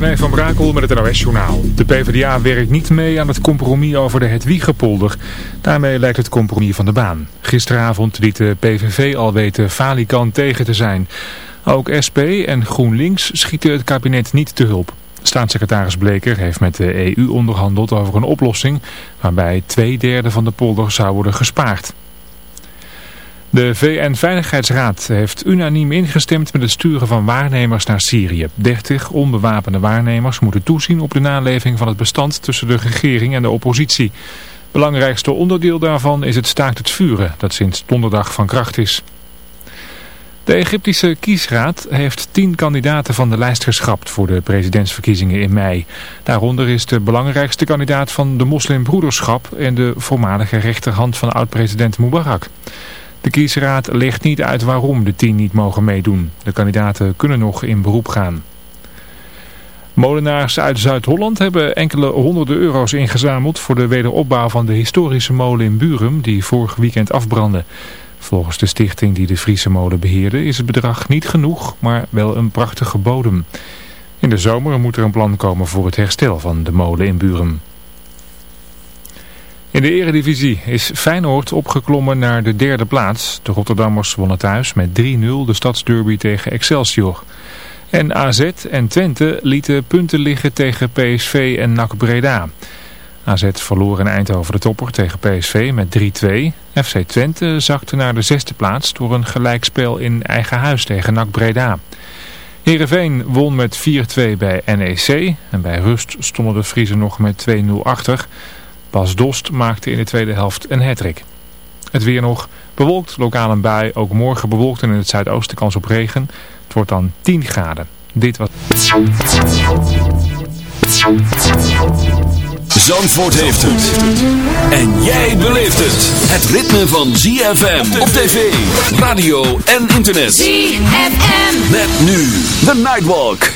René van Brakel met het NOS-journaal. De PvdA werkt niet mee aan het compromis over de Hedwiegepolder. Daarmee lijkt het compromis van de baan. Gisteravond liet de PVV al weten Falikant tegen te zijn. Ook SP en GroenLinks schieten het kabinet niet te hulp. Staatssecretaris Bleker heeft met de EU onderhandeld over een oplossing... waarbij twee derde van de polder zou worden gespaard. De VN-veiligheidsraad heeft unaniem ingestemd met het sturen van waarnemers naar Syrië. 30 onbewapende waarnemers moeten toezien op de naleving van het bestand tussen de regering en de oppositie. Belangrijkste onderdeel daarvan is het staakt het vuren dat sinds donderdag van kracht is. De Egyptische kiesraad heeft tien kandidaten van de lijst geschrapt voor de presidentsverkiezingen in mei. Daaronder is de belangrijkste kandidaat van de moslimbroederschap en de voormalige rechterhand van oud-president Mubarak. De kiesraad legt niet uit waarom de tien niet mogen meedoen. De kandidaten kunnen nog in beroep gaan. Molenaars uit Zuid-Holland hebben enkele honderden euro's ingezameld voor de wederopbouw van de historische molen in Burum die vorig weekend afbrandde. Volgens de stichting die de Friese molen beheerde is het bedrag niet genoeg, maar wel een prachtige bodem. In de zomer moet er een plan komen voor het herstel van de molen in Burum. In de eredivisie is Feyenoord opgeklommen naar de derde plaats. De Rotterdammers wonnen thuis met 3-0 de stadsderby tegen Excelsior. En AZ en Twente lieten punten liggen tegen PSV en NAC Breda. AZ verloor in Eindhoven de topper tegen PSV met 3-2. FC Twente zakte naar de zesde plaats door een gelijkspel in eigen huis tegen NAC Breda. Heerenveen won met 4-2 bij NEC en bij rust stonden de Friesen nog met 2-0 achter... Bas Dost maakte in de tweede helft een hattrick. Het weer nog bewolkt, lokaal een bui, ook morgen bewolkt en in het zuidoosten kans op regen. Het wordt dan 10 graden. Dit was... Zandvoort heeft het. En jij beleeft het. Het ritme van ZFM op tv, radio en internet. ZFM. Met nu The Nightwalk.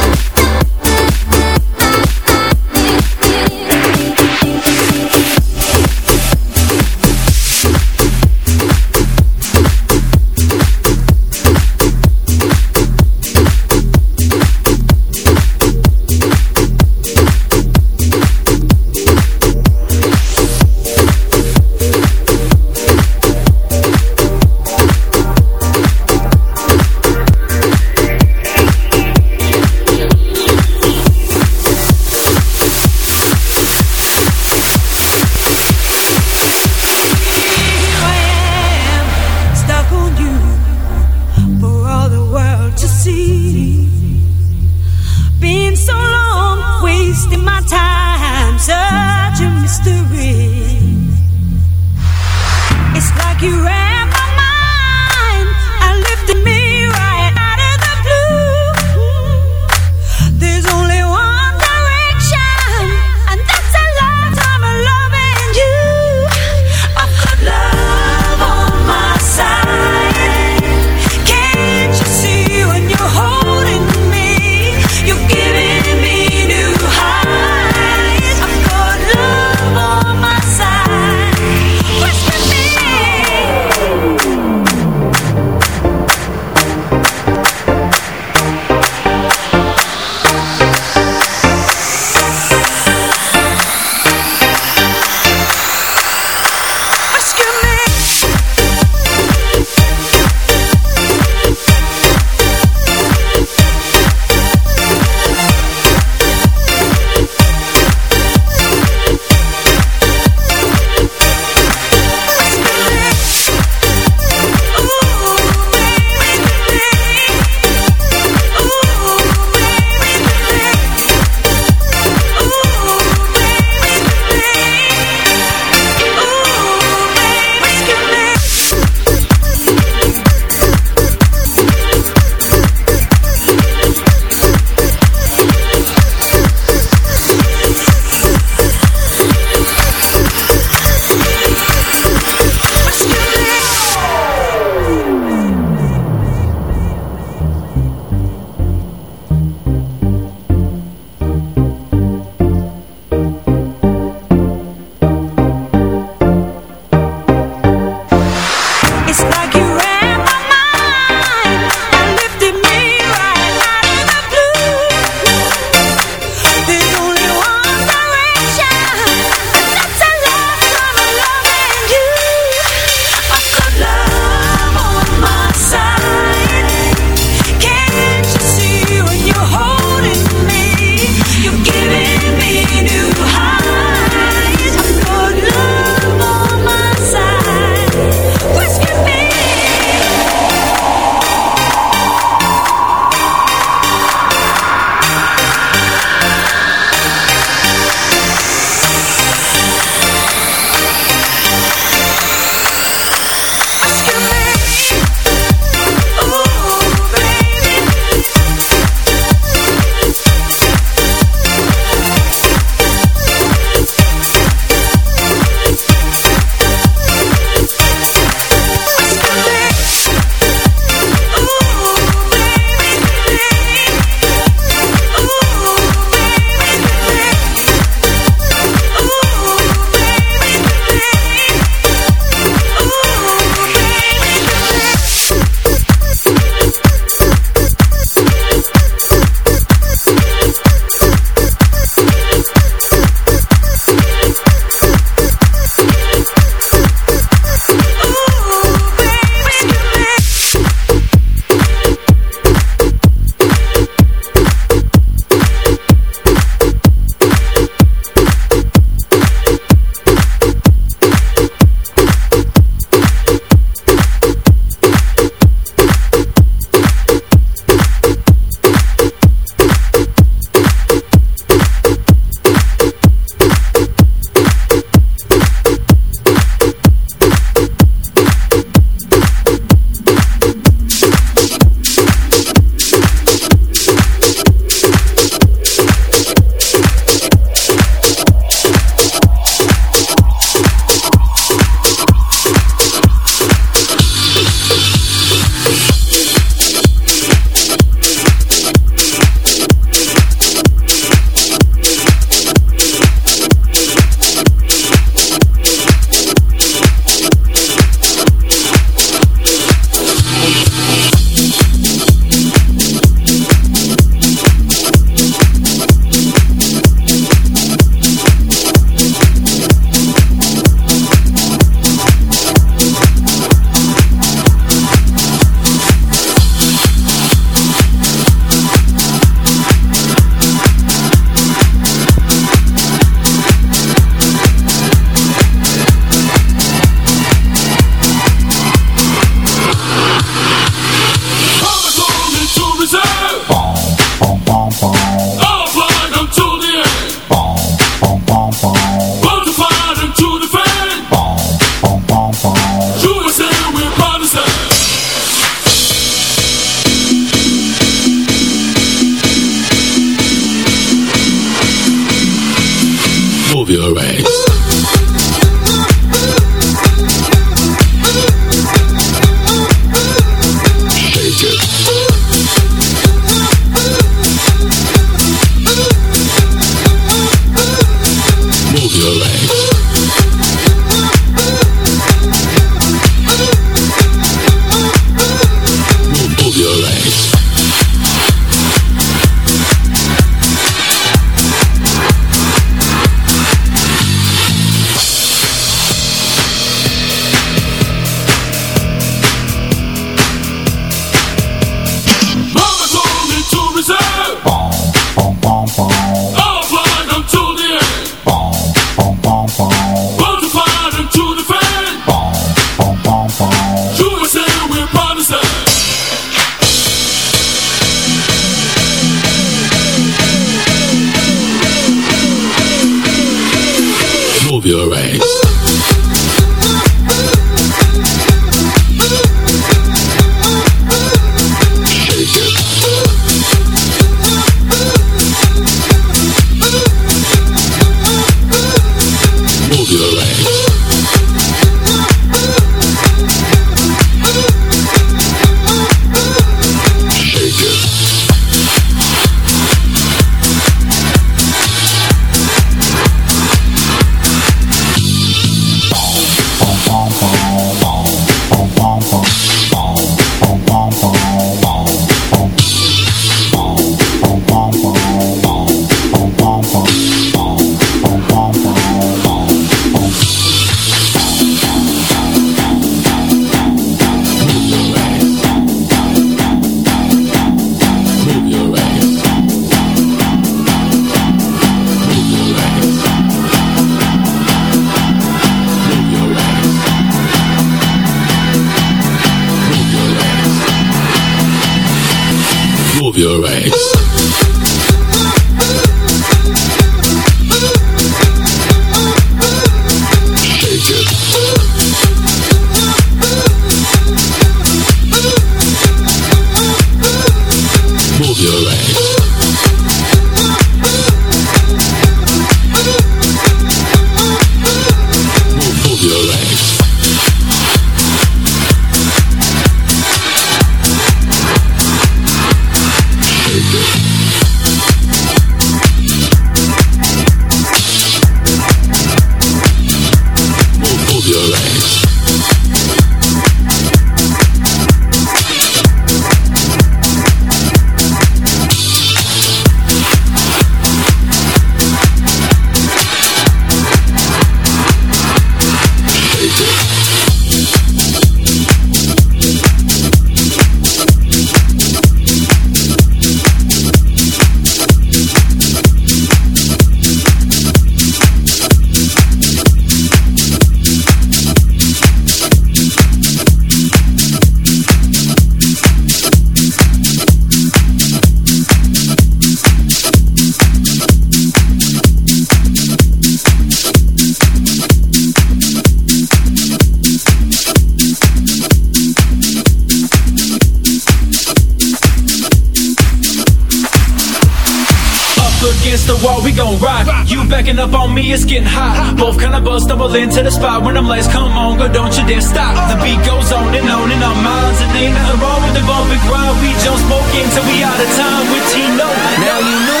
against the wall, we gon' rock. You backing up on me, it's getting hot. Both kind of buzz, stumble into the spot when I'm like, come on, go, don't you dare stop. The beat goes on and on in our minds, and ain't nothing wrong with the bump and grind. We jump smoking until we out of time with Tino. Now you know.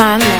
find love